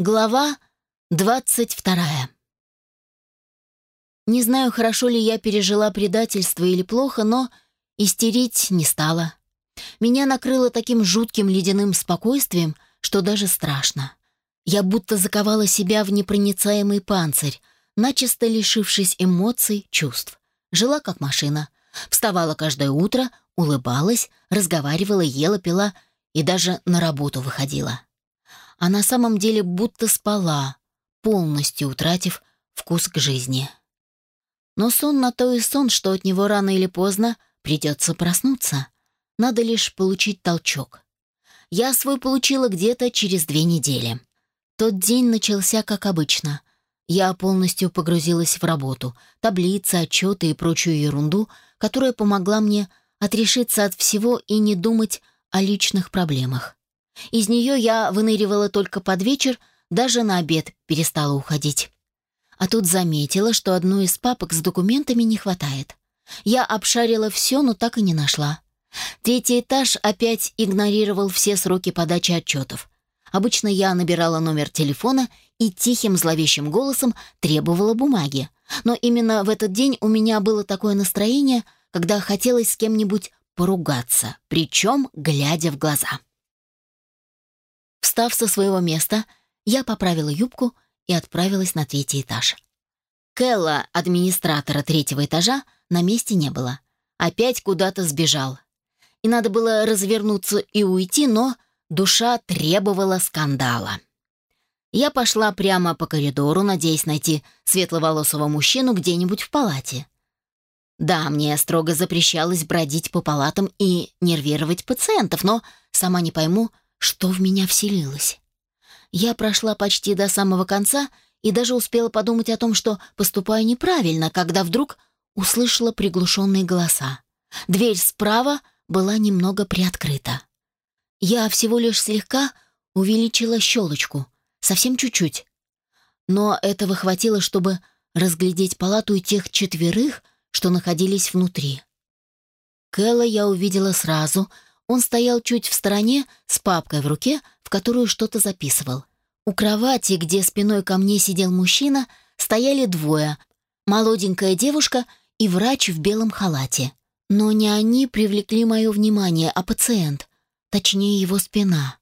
Глава двадцать вторая. Не знаю, хорошо ли я пережила предательство или плохо, но истерить не стала. Меня накрыло таким жутким ледяным спокойствием, что даже страшно. Я будто заковала себя в непроницаемый панцирь, начисто лишившись эмоций, чувств. Жила как машина. Вставала каждое утро, улыбалась, разговаривала, ела, пила и даже на работу выходила а на самом деле будто спала, полностью утратив вкус к жизни. Но сон на то и сон, что от него рано или поздно придется проснуться. Надо лишь получить толчок. Я свой получила где-то через две недели. Тот день начался как обычно. Я полностью погрузилась в работу, таблицы, отчеты и прочую ерунду, которая помогла мне отрешиться от всего и не думать о личных проблемах. Из нее я выныривала только под вечер, даже на обед перестала уходить. А тут заметила, что одной из папок с документами не хватает. Я обшарила все, но так и не нашла. Третий этаж опять игнорировал все сроки подачи отчетов. Обычно я набирала номер телефона и тихим зловещим голосом требовала бумаги. Но именно в этот день у меня было такое настроение, когда хотелось с кем-нибудь поругаться, причем глядя в глаза. Встав со своего места, я поправила юбку и отправилась на третий этаж. Кэлла, администратора третьего этажа, на месте не было. Опять куда-то сбежал. И надо было развернуться и уйти, но душа требовала скандала. Я пошла прямо по коридору, надеясь найти светловолосого мужчину где-нибудь в палате. Да, мне строго запрещалось бродить по палатам и нервировать пациентов, но сама не пойму, что в меня вселилось. Я прошла почти до самого конца и даже успела подумать о том, что поступаю неправильно, когда вдруг услышала приглушенные голоса. Дверь справа была немного приоткрыта. Я всего лишь слегка увеличила щелочку, совсем чуть-чуть. Но этого хватило, чтобы разглядеть палату и тех четверых, что находились внутри. Кэлла я увидела сразу — он стоял чуть в стороне с папкой в руке, в которую что-то записывал. У кровати, где спиной ко мне сидел мужчина, стояли двое — молоденькая девушка и врач в белом халате. Но не они привлекли мое внимание, а пациент, точнее его спина.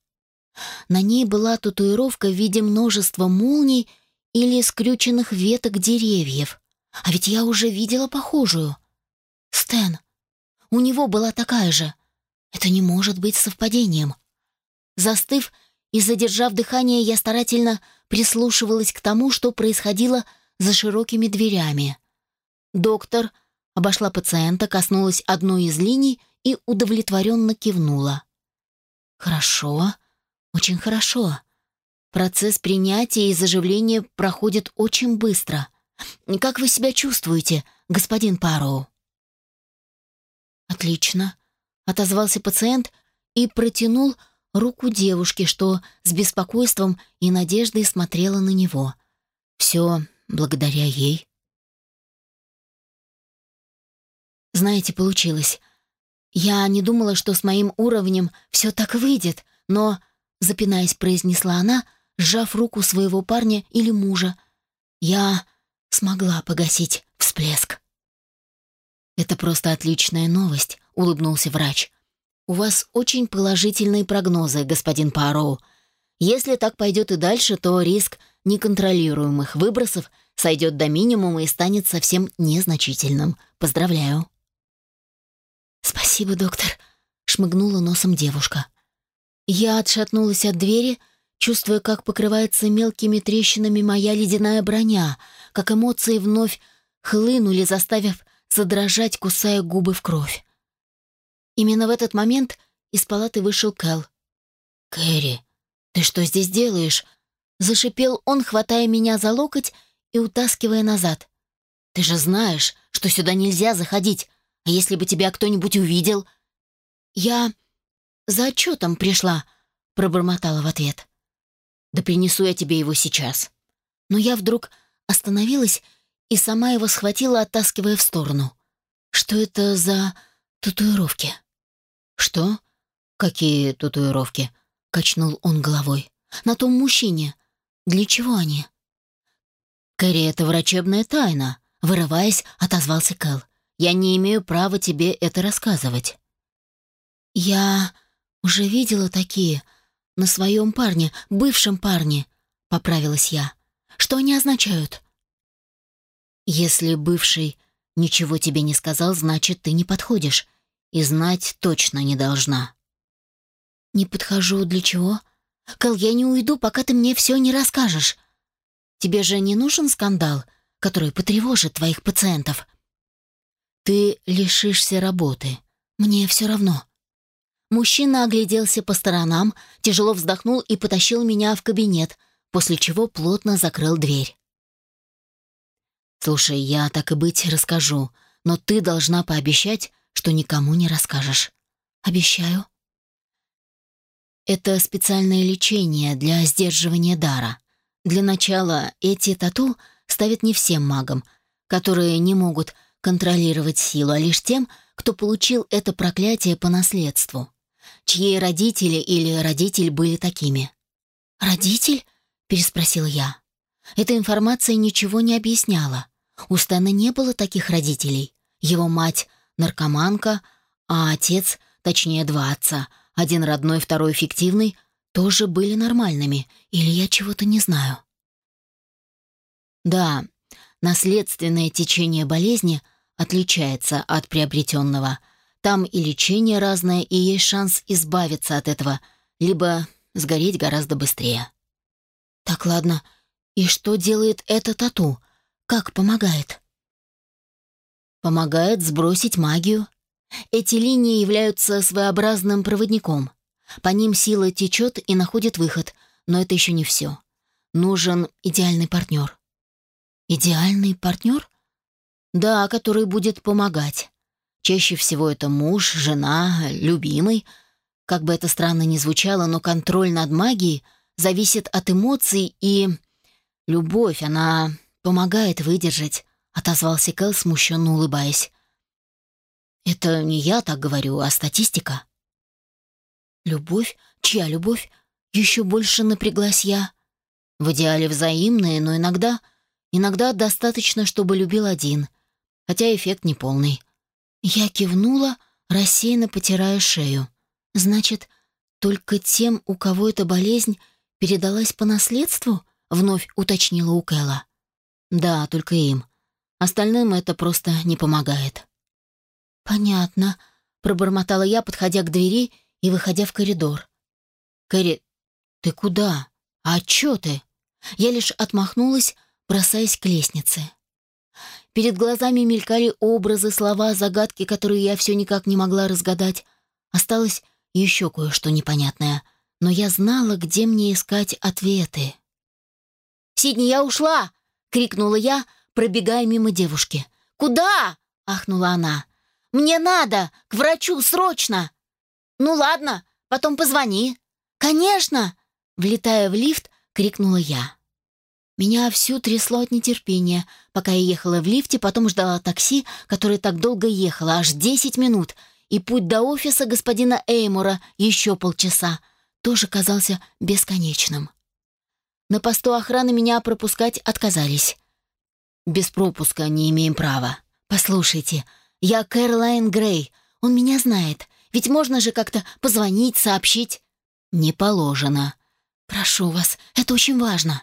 На ней была татуировка в виде множества молний или скрюченных веток деревьев. А ведь я уже видела похожую. Стэн. У него была такая же. Это не может быть совпадением. Застыв и задержав дыхание, я старательно прислушивалась к тому, что происходило за широкими дверями. Доктор обошла пациента, коснулась одной из линий и удовлетворенно кивнула. «Хорошо, очень хорошо. Процесс принятия и заживления проходит очень быстро. Как вы себя чувствуете, господин Пароу?» «Отлично отозвался пациент и протянул руку девушке, что с беспокойством и надеждой смотрела на него. Все благодаря ей. Знаете, получилось. Я не думала, что с моим уровнем все так выйдет, но, запинаясь, произнесла она, сжав руку своего парня или мужа, я смогла погасить всплеск. Это просто отличная новость, улыбнулся врач. «У вас очень положительные прогнозы, господин Пароу. Если так пойдет и дальше, то риск неконтролируемых выбросов сойдет до минимума и станет совсем незначительным. Поздравляю». «Спасибо, доктор», — шмыгнула носом девушка. Я отшатнулась от двери, чувствуя, как покрывается мелкими трещинами моя ледяная броня, как эмоции вновь хлынули, заставив задрожать, кусая губы в кровь. Именно в этот момент из палаты вышел Кэл. «Кэрри, ты что здесь делаешь?» Зашипел он, хватая меня за локоть и утаскивая назад. «Ты же знаешь, что сюда нельзя заходить, а если бы тебя кто-нибудь увидел...» «Я за отчетом пришла», — пробормотала в ответ. «Да принесу я тебе его сейчас». Но я вдруг остановилась и сама его схватила, оттаскивая в сторону. «Что это за татуировки?» «Что? Какие татуировки?» — качнул он головой. «На том мужчине. Для чего они? Кэрри, это врачебная тайна, вырываясь, отозвался Кэл. Я не имею права тебе это рассказывать. Я уже видела такие на своем парне, бывшем парне, поправилась я. Что они означают? Если бывший ничего тебе не сказал, значит, ты не подходишь и знать точно не должна. Не подхожу для чего? Кал, я не уйду, пока ты мне все не расскажешь. Тебе же не нужен скандал, который потревожит твоих пациентов. Ты лишишься работы. Мне все равно. Мужчина огляделся по сторонам, тяжело вздохнул и потащил меня в кабинет, после чего плотно закрыл дверь. «Слушай, я, так и быть, расскажу, но ты должна пообещать, что никому не расскажешь». «Обещаю». Это специальное лечение для сдерживания дара. Для начала эти тату ставят не всем магам, которые не могут контролировать силу, а лишь тем, кто получил это проклятие по наследству, чьи родители или родитель были такими. «Родитель?» — переспросил я. Эта информация ничего не объясняла. У Стэна не было таких родителей. Его мать — наркоманка, а отец, точнее два отца, один родной, второй фиктивный, тоже были нормальными, или я чего-то не знаю. Да, наследственное течение болезни отличается от приобретенного. Там и лечение разное, и есть шанс избавиться от этого, либо сгореть гораздо быстрее. Так, ладно. И что делает это тату? Как помогает? Помогает сбросить магию. Эти линии являются своеобразным проводником. По ним сила течет и находит выход, но это еще не все. Нужен идеальный партнер. Идеальный партнер? Да, который будет помогать. Чаще всего это муж, жена, любимый. Как бы это странно ни звучало, но контроль над магией зависит от эмоций и... Любовь, она помогает выдержать, отозвался Кэл, смущенно улыбаясь. Это не я так говорю, а статистика. Любовь? Чья любовь? Еще больше напряглась я. В идеале взаимная, но иногда Иногда достаточно, чтобы любил один, хотя эффект неполный. Я кивнула, рассеянно потирая шею. Значит, только тем, у кого эта болезнь передалась по наследству, вновь уточнила у Кэлла. Да, только им. Остальным это просто не помогает. Понятно, пробормотала я, подходя к двери и выходя в коридор. Кэрри, ты куда? А чё ты? Я лишь отмахнулась, бросаясь к лестнице. Перед глазами мелькали образы, слова, загадки, которые я все никак не могла разгадать. Осталось еще кое-что непонятное, но я знала, где мне искать ответы. «Сидни, я ушла!» — крикнула я, пробегая мимо девушки. «Куда?» — ахнула она. «Мне надо! К врачу, срочно!» «Ну ладно, потом позвони». «Конечно!» — влетая в лифт, крикнула я. Меня всю трясло от нетерпения, пока я ехала в лифте, потом ждала такси, которое так долго ехало, аж 10 минут, и путь до офиса господина Эймора еще полчаса тоже казался бесконечным. На посту охраны меня пропускать отказались. Без пропуска не имеем права. Послушайте, я Кэролайн Грей, он меня знает, ведь можно же как-то позвонить, сообщить. Не положено. Прошу вас, это очень важно.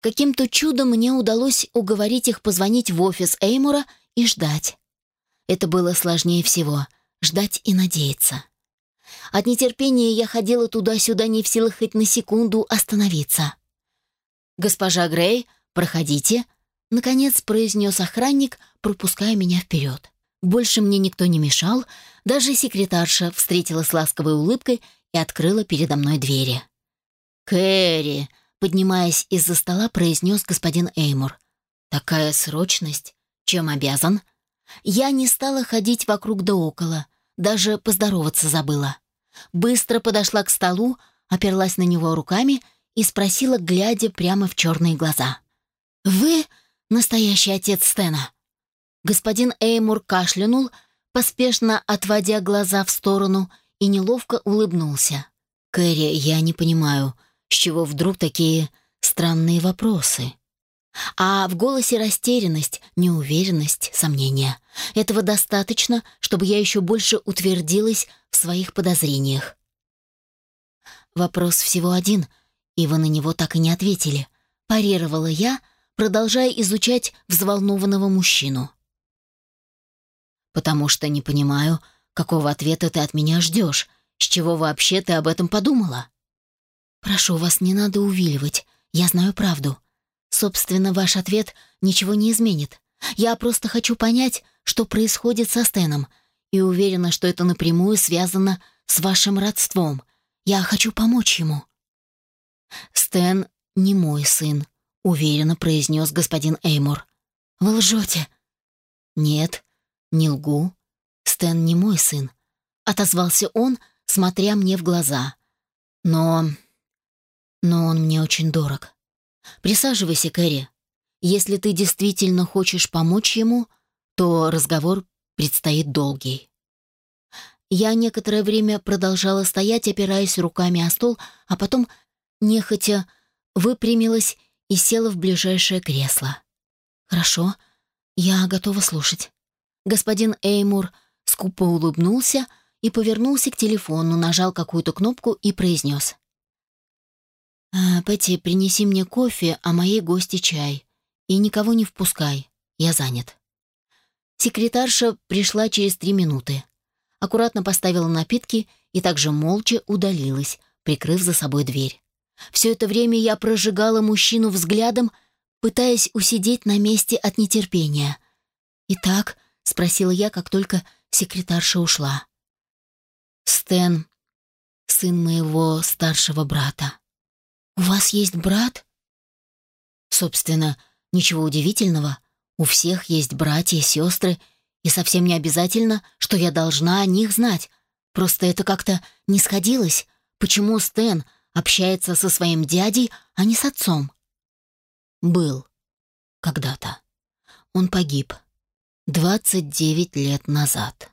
Каким-то чудом мне удалось уговорить их позвонить в офис Эймура и ждать. Это было сложнее всего — ждать и надеяться. От нетерпения я ходила туда-сюда, не в силах хоть на секунду остановиться. «Госпожа Грей, проходите», — наконец произнес охранник, пропуская меня вперед. Больше мне никто не мешал, даже секретарша встретила с ласковой улыбкой и открыла передо мной двери. «Кэрри!» Поднимаясь из-за стола, произнес господин Эймур. «Такая срочность? Чем обязан?» Я не стала ходить вокруг да около, даже поздороваться забыла. Быстро подошла к столу, оперлась на него руками и спросила, глядя прямо в черные глаза. «Вы настоящий отец Стена?» Господин Эймур кашлянул, поспешно отводя глаза в сторону, и неловко улыбнулся. «Кэрри, я не понимаю, с чего вдруг такие странные вопросы. А в голосе растерянность, неуверенность, сомнения. Этого достаточно, чтобы я еще больше утвердилась в своих подозрениях. Вопрос всего один, и вы на него так и не ответили. Парировала я, продолжая изучать взволнованного мужчину. «Потому что не понимаю, какого ответа ты от меня ждешь, с чего вообще ты об этом подумала?» «Прошу вас, не надо увиливать, я знаю правду. Собственно, ваш ответ ничего не изменит. Я просто хочу понять, что происходит со Стеном, и уверена, что это напрямую связано с вашим родством. Я хочу помочь ему». «Стэн не мой сын», — уверенно произнес господин Эймор. «Вы лжете». «Нет, не лгу. Стэн не мой сын», — отозвался он, смотря мне в глаза. «Но... но он мне очень дорог. Присаживайся, Кэрри. Если ты действительно хочешь помочь ему, то разговор предстоит долгий». Я некоторое время продолжала стоять, опираясь руками о стол, а потом, нехотя, выпрямилась и села в ближайшее кресло. «Хорошо, я готова слушать». Господин Эймур скупо улыбнулся и повернулся к телефону, нажал какую-то кнопку и произнес. «А, «Пэти, принеси мне кофе, а моей гости чай. И никого не впускай, я занят». Секретарша пришла через три минуты. Аккуратно поставила напитки и также молча удалилась, прикрыв за собой дверь. Все это время я прожигала мужчину взглядом, пытаясь усидеть на месте от нетерпения. «Итак?» — спросила я, как только секретарша ушла. «Стэн, сын моего старшего брата». «У вас есть брат?» Собственно, ничего удивительного. У всех есть братья и сестры, и совсем не обязательно, что я должна о них знать. Просто это как-то не сходилось. Почему Стэн общается со своим дядей, а не с отцом. Был. Когда-то. Он погиб. 29 лет назад.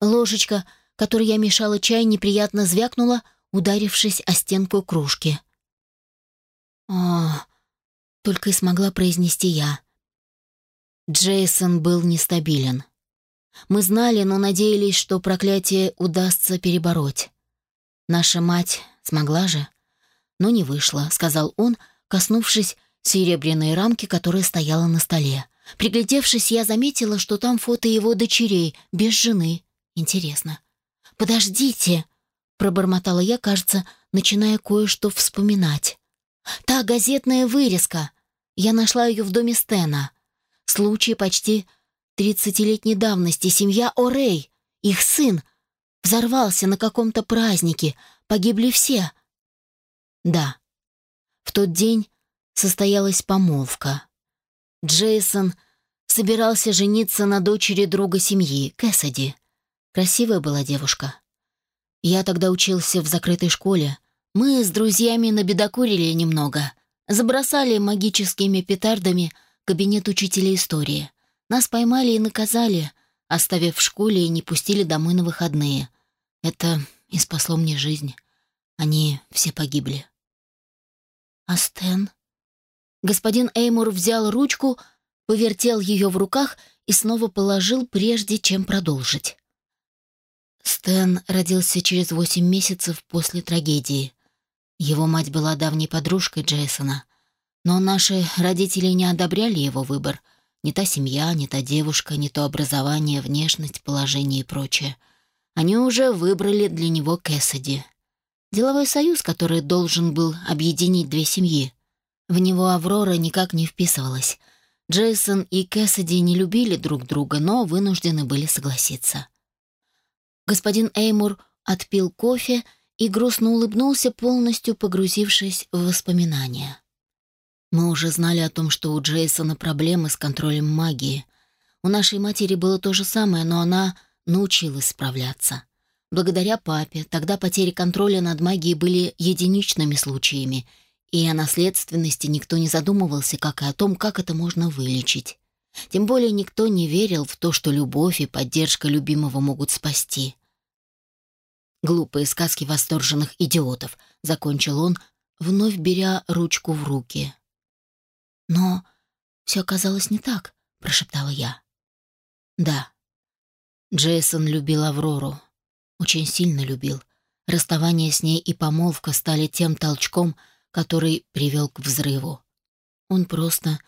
Ложечка, которой я мешала чай, неприятно звякнула, ударившись о стенку кружки. «О, только и смогла произнести я. Джейсон был нестабилен. Мы знали, но надеялись, что проклятие удастся перебороть. Наша мать смогла же? Но не вышло, сказал он, коснувшись серебряной рамки, которая стояла на столе. Приглядевшись, я заметила, что там фото его дочерей, без жены. Интересно. «Подождите!» — пробормотала я, кажется, начиная кое-что вспоминать. «Та газетная вырезка. Я нашла ее в доме Стена. Случай почти тридцатилетней давности. Семья О'Рей, их сын, Взорвался на каком-то празднике. Погибли все. Да. В тот день состоялась помолвка. Джейсон собирался жениться на дочери друга семьи, Кэссиди. Красивая была девушка. Я тогда учился в закрытой школе. Мы с друзьями набедокурили немного. Забросали магическими петардами кабинет учителя истории. Нас поймали и наказали, оставив в школе и не пустили домой на выходные. Это и спасло мне жизнь. Они все погибли. А Стэн? Господин Эймур взял ручку, повертел ее в руках и снова положил, прежде чем продолжить. Стэн родился через восемь месяцев после трагедии. Его мать была давней подружкой Джейсона, но наши родители не одобряли его выбор — не та семья, не та девушка, не то образование, внешность, положение и прочее. Они уже выбрали для него Кэссиди. Деловой союз, который должен был объединить две семьи. В него Аврора никак не вписывалась. Джейсон и Кэссиди не любили друг друга, но вынуждены были согласиться. Господин Эймур отпил кофе и грустно улыбнулся, полностью погрузившись в воспоминания. Мы уже знали о том, что у Джейсона проблемы с контролем магии. У нашей матери было то же самое, но она научилась справляться. Благодаря папе тогда потери контроля над магией были единичными случаями, и о наследственности никто не задумывался, как и о том, как это можно вылечить. Тем более никто не верил в то, что любовь и поддержка любимого могут спасти. «Глупые сказки восторженных идиотов», — закончил он, вновь беря ручку в руки. «Но все оказалось не так», — прошептала я. «Да». Джейсон любил Аврору. Очень сильно любил. Расставание с ней и помолвка стали тем толчком, который привел к взрыву. Он просто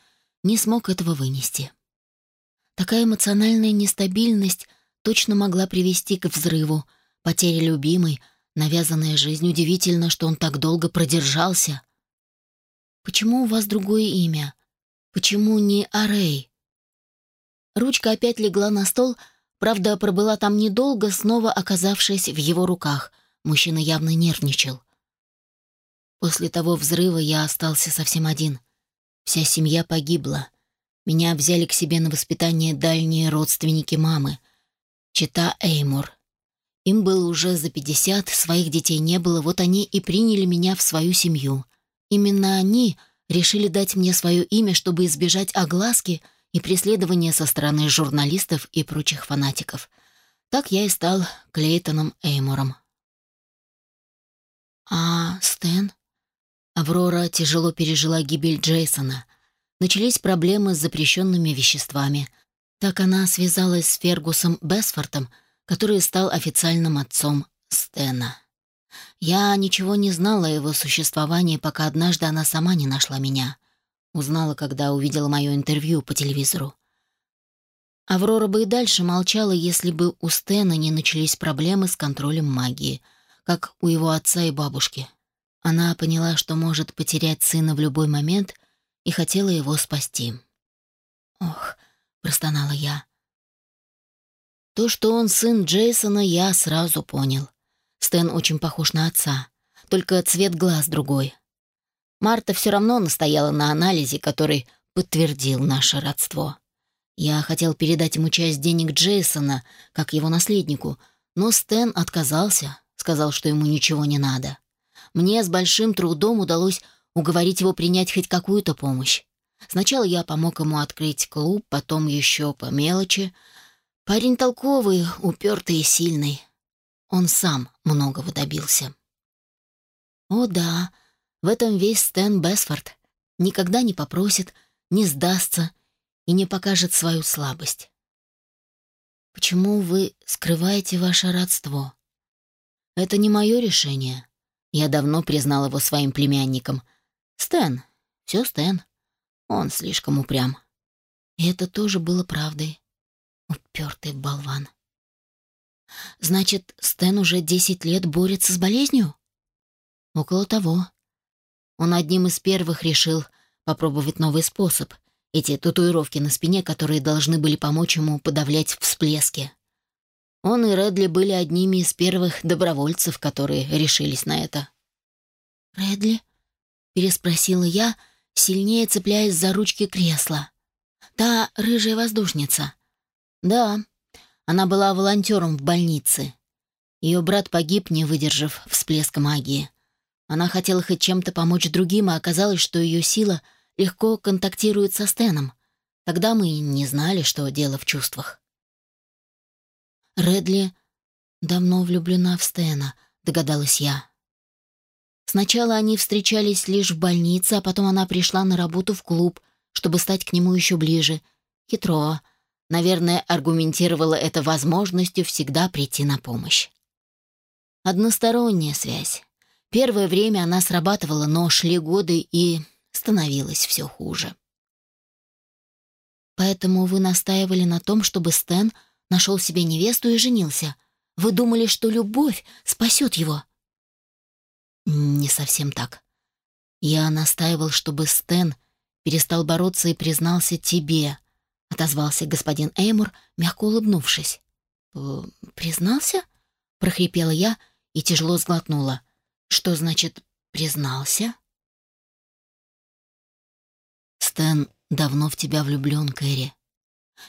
не смог этого вынести. Такая эмоциональная нестабильность точно могла привести к взрыву, потере любимой, навязанная жизнь. Удивительно, что он так долго продержался. «Почему у вас другое имя? Почему не Арей?» Ручка опять легла на стол, правда, пробыла там недолго, снова оказавшись в его руках. Мужчина явно нервничал. После того взрыва я остался совсем один. Вся семья погибла. Меня взяли к себе на воспитание дальние родственники мамы. Чита Эймур. Им было уже за пятьдесят, своих детей не было, вот они и приняли меня в свою семью. Именно они решили дать мне свое имя, чтобы избежать огласки и преследования со стороны журналистов и прочих фанатиков. Так я и стал Клейтоном Эймором. А Стэн? Аврора тяжело пережила гибель Джейсона. Начались проблемы с запрещенными веществами. Так она связалась с Фергусом Бесфортом, который стал официальным отцом Стэна. Я ничего не знала о его существовании, пока однажды она сама не нашла меня. Узнала, когда увидела мое интервью по телевизору. Аврора бы и дальше молчала, если бы у Стэна не начались проблемы с контролем магии, как у его отца и бабушки. Она поняла, что может потерять сына в любой момент и хотела его спасти. «Ох», — простонала я. То, что он сын Джейсона, я сразу понял. Стэн очень похож на отца, только цвет глаз другой. Марта все равно настояла на анализе, который подтвердил наше родство. Я хотел передать ему часть денег Джейсона, как его наследнику, но Стэн отказался, сказал, что ему ничего не надо. Мне с большим трудом удалось уговорить его принять хоть какую-то помощь. Сначала я помог ему открыть клуб, потом еще по мелочи. Парень толковый, упертый и сильный. Он сам многого добился. О да, в этом весь Стэн Бесфорд никогда не попросит, не сдастся и не покажет свою слабость. Почему вы скрываете ваше родство? Это не мое решение. Я давно признал его своим племянником. Стэн, все Стэн. Он слишком упрям. И это тоже было правдой. Упертый болван. Значит, Стэн уже десять лет борется с болезнью? Около того. Он одним из первых решил попробовать новый способ. Эти татуировки на спине, которые должны были помочь ему подавлять всплески. Он и Редли были одними из первых добровольцев, которые решились на это. «Редли?» — переспросила я, сильнее цепляясь за ручки кресла. «Та рыжая воздушница». «Да, она была волонтером в больнице. Ее брат погиб, не выдержав всплеска магии. Она хотела хоть чем-то помочь другим, а оказалось, что ее сила легко контактирует со Стеном. Тогда мы не знали, что дело в чувствах. Редли давно влюблена в Стена, догадалась я. Сначала они встречались лишь в больнице, а потом она пришла на работу в клуб, чтобы стать к нему еще ближе. Хитро. Наверное, аргументировала это возможностью всегда прийти на помощь. Односторонняя связь. Первое время она срабатывала, но шли годы и становилось все хуже. Поэтому вы настаивали на том, чтобы Стэн нашел себе невесту и женился. Вы думали, что любовь спасет его? Не совсем так. Я настаивал, чтобы Стэн перестал бороться и признался тебе, отозвался господин Эймур, мягко улыбнувшись. «Признался?» — прохрипела я и тяжело сглотнула. Что значит «признался»? Стэн давно в тебя влюблен, Кэрри.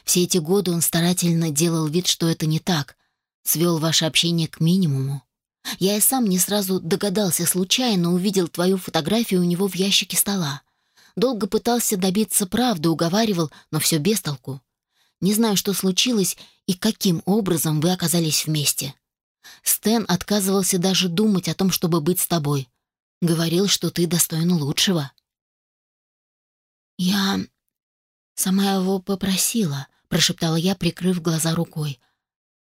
Все эти годы он старательно делал вид, что это не так, свел ваше общение к минимуму. Я и сам не сразу догадался, случайно увидел твою фотографию у него в ящике стола. Долго пытался добиться правды, уговаривал, но все без толку. Не знаю, что случилось и каким образом вы оказались вместе. Стэн отказывался даже думать о том, чтобы быть с тобой. говорил, что ты достойна лучшего». «Я сама его попросила», — прошептала я, прикрыв глаза рукой.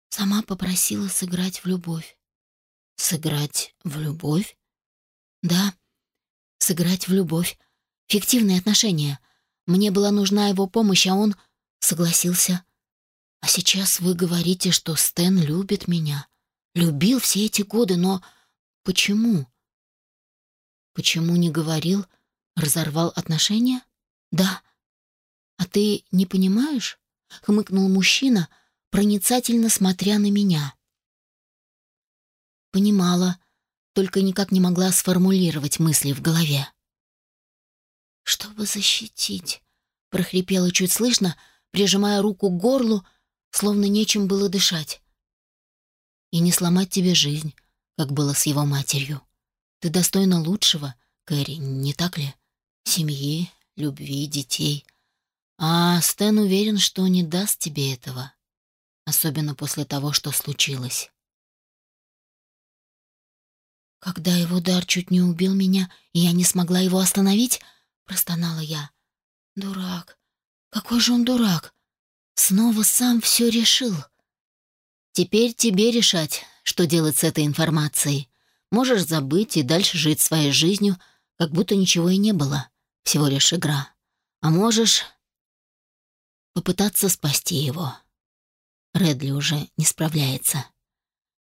«Сама попросила сыграть в любовь». «Сыграть в любовь?» «Да, сыграть в любовь. Фиктивные отношения. Мне была нужна его помощь, а он согласился. А сейчас вы говорите, что Стэн любит меня. Любил все эти годы, но почему? Почему не говорил? Разорвал отношения? Да. А ты не понимаешь? Хмыкнул мужчина, проницательно смотря на меня. Понимала, только никак не могла сформулировать мысли в голове. «Чтобы защитить», — прохрипела чуть слышно, прижимая руку к горлу, словно нечем было дышать. «И не сломать тебе жизнь, как было с его матерью. Ты достойна лучшего, Кэрри, не так ли? Семьи, любви, детей. А Стэн уверен, что не даст тебе этого, особенно после того, что случилось». «Когда его дар чуть не убил меня, и я не смогла его остановить», — простонала я. «Дурак. Какой же он дурак. Снова сам все решил». «Теперь тебе решать, что делать с этой информацией. Можешь забыть и дальше жить своей жизнью, как будто ничего и не было. Всего лишь игра. А можешь попытаться спасти его. Редли уже не справляется.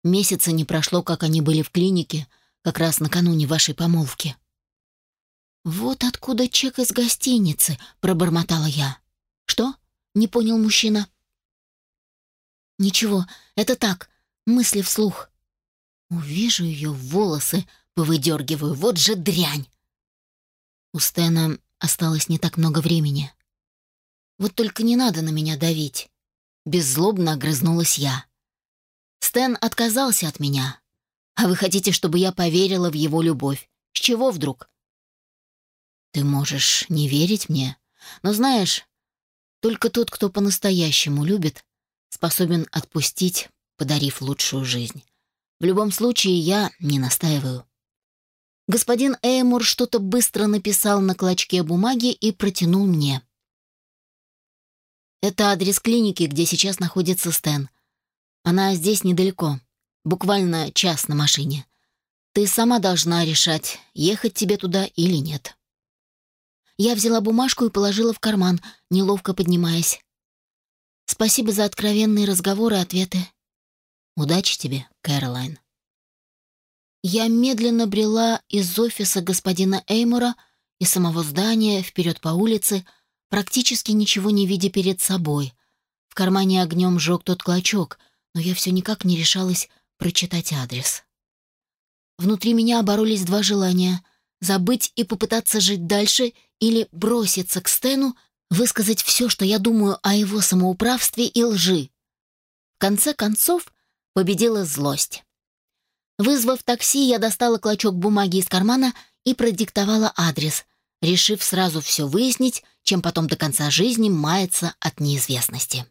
Месяца не прошло, как они были в клинике — как раз накануне вашей помолвки». «Вот откуда чек из гостиницы», — пробормотала я. «Что?» — не понял мужчина. «Ничего, это так, мысли вслух. Увижу ее волосы, повыдергиваю, вот же дрянь!» У Стэна осталось не так много времени. «Вот только не надо на меня давить», — беззлобно огрызнулась я. Стэн отказался от меня, а вы хотите, чтобы я поверила в его любовь? С чего вдруг? Ты можешь не верить мне, но знаешь, только тот, кто по-настоящему любит, способен отпустить, подарив лучшую жизнь. В любом случае, я не настаиваю. Господин Эймур что-то быстро написал на клочке бумаги и протянул мне. Это адрес клиники, где сейчас находится Стэн. Она здесь недалеко. Буквально час на машине. Ты сама должна решать, ехать тебе туда или нет. Я взяла бумажку и положила в карман, неловко поднимаясь. Спасибо за откровенные разговоры и ответы. Удачи тебе, Кэролайн. Я медленно брела из офиса господина Эймора и самого здания вперед по улице, практически ничего не видя перед собой. В кармане огнем жег тот клочок, но я все никак не решалась прочитать адрес. Внутри меня боролись два желания — забыть и попытаться жить дальше или броситься к Стэну, высказать все, что я думаю о его самоуправстве и лжи. В конце концов победила злость. Вызвав такси, я достала клочок бумаги из кармана и продиктовала адрес, решив сразу все выяснить, чем потом до конца жизни маяться от неизвестности.